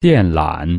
电缆。